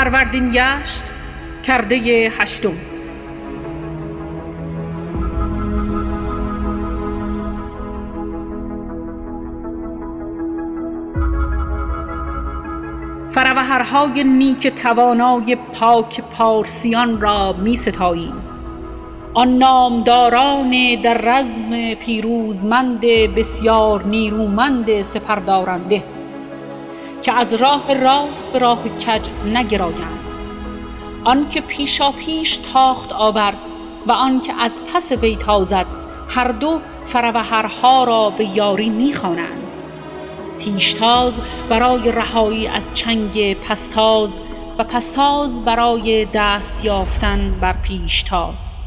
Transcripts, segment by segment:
فروردین یشت کرده هشتم. فروهرهای نیک توانای پاک پارسیان را می ستاییم آن نامداران در رزم پیروزمند بسیار نیرومند سپردارنده. که از راه راست به راه کج نگرایند. آن که پیشاپیش تاخت آورد و آن که از پس وی تازد هر دو فروهرها را به یاری می خوانند پیشتاز برای رهایی از چنگ پستاز و پستاز برای دست یافتن بر پیشتاز.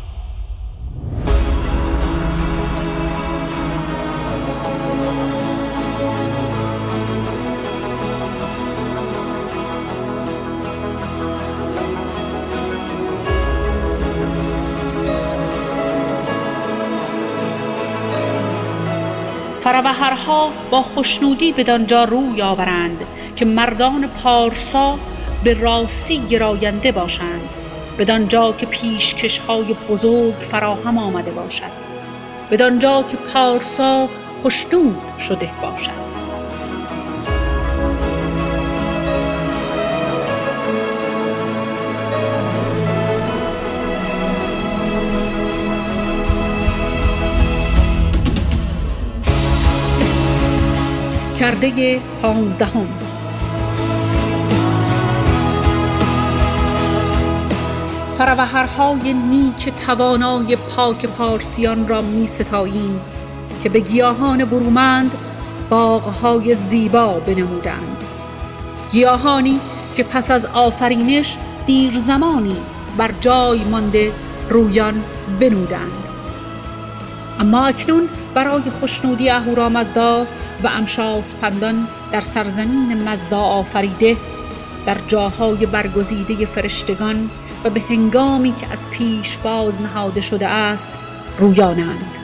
فروهرها با خشنودی بدانجا روی آورند که مردان پارسا به راستی گراینده باشند بدانجا که پیشکشهای بزرگ فراهم آمده باشد بدانجا که پارسا خشنود شده باشد. کرده پانزدهم. فروهرهای نیک توانای پاک پارسیان را می ستاییم که به گیاهان برومند باغهای زیبا بنمودند. گیاهانی که پس از آفرینش دیر زمانی بر جای مانده رویان بنودند. اما اکنون برای خشنودی اهورامزدا و امشاسپندان در سرزمین مزدا آفریده در جاهای برگزیده فرشتگان و به هنگامی که از پیش باز نهاده شده است رویانند.